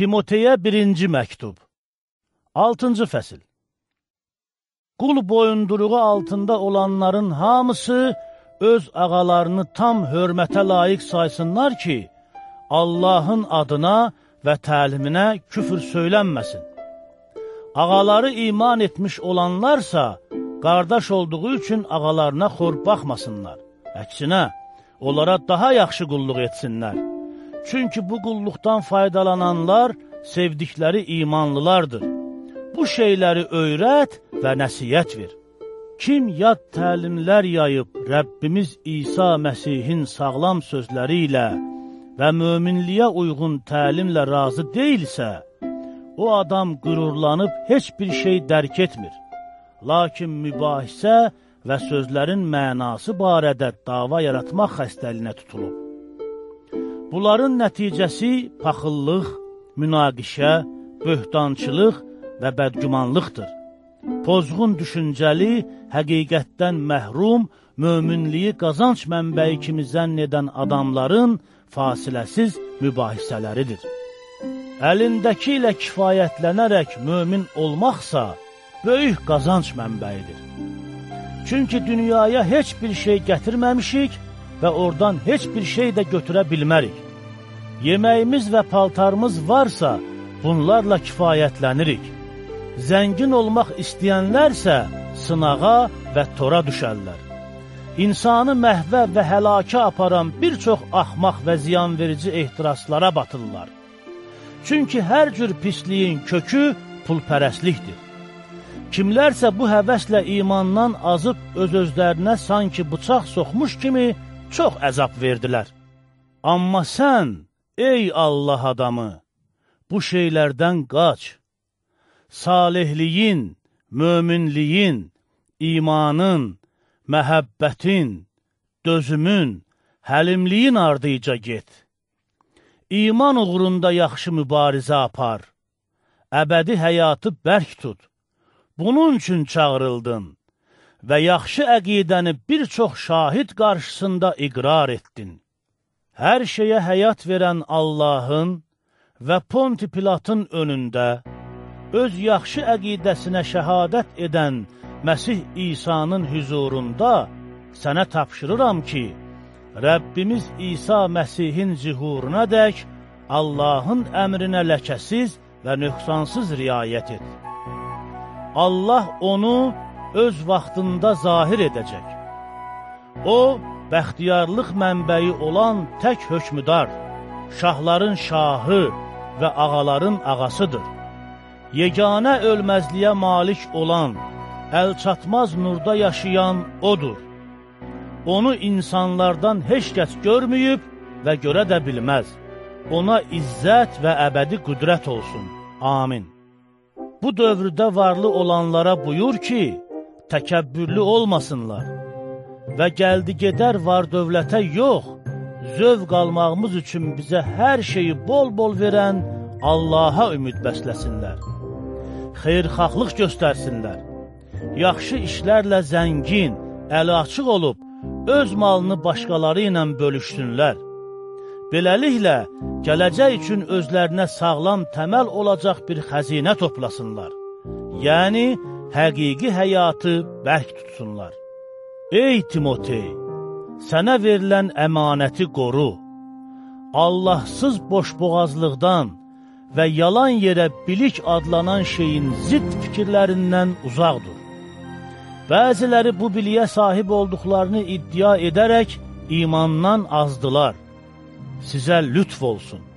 Timoteyə birinci məktub 6-cı fəsil Qul boyunduruğu altında olanların hamısı öz ağalarını tam hörmətə layiq saysınlar ki, Allahın adına və təliminə küfür söylənməsin. Ağaları iman etmiş olanlarsa, qardaş olduğu üçün ağalarına xor baxmasınlar. Əksinə, onlara daha yaxşı qulluq etsinlər. Çünki bu qulluqdan faydalananlar sevdikləri imanlılardır. Bu şeyləri öyrət və nəsiyyət ver. Kim yad təlimlər yayıb Rəbbimiz İsa Məsihin sağlam sözləri ilə və möminliyə uyğun təlimlə razı deyilsə, o adam qürurlanıb heç bir şey dərk etmir. Lakin mübahisə və sözlərin mənası barədə dava yaratmaq xəstəliyinə tutulub. Bunların nəticəsi paxıllıq, münaqişə, böhtançılıq və bədgümanlıqdır. Pozğun düşüncəli, həqiqətdən məhrum, möminliyi qazanc mənbəyi kimi zənn edən adamların fasiləsiz mübahisələridir. Əlindəki ilə kifayətlənərək mömin olmaqsa, böyük qazanc mənbəyidir. Çünki dünyaya heç bir şey gətirməmişik və oradan heç bir şey də götürə bilmərik. Yeməyimiz və paltarımız varsa, bunlarla kifayətlənirik. Zəngin olmaq istəyənlərsə sınağa və tora düşərlər. İnsanı məhvə və həlakə aparan bir çox axmaq və ziyanverici ehtiraslara batırlar. Çünki hər cür pisliyin kökü pulpərəslikdir. Kimlərsə bu həvəslə imandan azıb öz-özlərinə sanki bıçaq soxmuş kimi çox əzab verdilər. Amma sən, ey Allah adamı, bu şeylərdən qaç. Salihliyin, möminliyin, imanın, məhəbbətin, dözümün, həlimliyin ardıca get. İman uğrunda yaxşı mübarizə apar. Əbədi həyatı bərk tut. Bunun üçün çağırıldın və yaxşı əqidəni bir çox şahid qarşısında iqrar etdin. Hər şeyə həyat verən Allahın və Ponti Pilatın önündə öz yaxşı əqidəsinə şəhadət edən Məsih İsa'nın hüzurunda sənə tapşırıram ki, Rəbbimiz İsa Məsihin zihuruna dək Allahın əmrinə ləkəsiz və nöqsansız riayət et. Allah onu öz vaxtında zahir edəcək. O, bəxtiyarlıq mənbəyi olan tək hökmüdar, şahların şahı və ağaların ağasıdır. Yeganə ölməzliyə malik olan, əl çatmaz nurda yaşayan odur. Onu insanlardan heç kəs görməyib və görə də bilməz. Ona izzət və əbədi qüdrət olsun. Amin. Bu dövrdə varlı olanlara buyur ki, təkəbbürlü olmasınlar və gəldi gedər var dövlətə yox, zövq almağımız üçün bizə hər şeyi bol-bol verən Allaha ümid bəsləsinlər. Xeyrxahlıq göstərsinlər. Yaxşı işlərlə zəngin, əli açıq olub, öz malını başqaları ilə bölüşsünlər. Beləliklə, gələcək üçün özlərinə sağlam təməl olacaq bir xəzinə toplasınlar. Yəni, həqiqi həyatı bərk tutsunlar. Ey Timotey, sənə verilən əmanəti qoru. Allahsız boşboğazlıqdan və yalan yerə bilik adlanan şeyin zidd fikirlərindən uzaq dur. Bəziləri bu biliyə sahib olduqlarını iddia edərək imandan azdılar. Sizə lütf olsun.